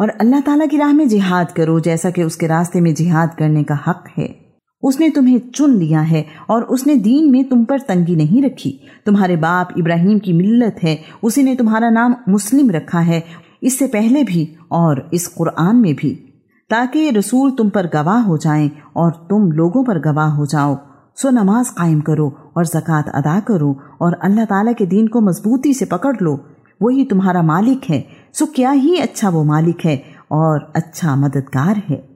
और अल्लाह ताला की राह में जिहाद करो, जैसा कि उसके रास्ते में जिहाद करने का हक है। उसने तुम्हें चुन लिया है और उसने दीन में तुम पर तंगी नहीं रखी। तुम्हारे बाप इब्राहिम की मिल्लत है, उसी ने तुम्हारा नाम मुस्लिम रखा है। इससे पहले भी और इस कुरान में भी। ताकि रसूल तुम पर गवाह हो जाएँ और तुम लोगों पर गवाह हो जाओ। सो नमाज़ कायम करो और जक़ात अदा करो और अल्लाह ताला के दीन को मजबूती से पकड़ लो। वही तुम्हारा मालिक है सो क्या ही अच्छा वो मालिक है और अच्छा मददगार है।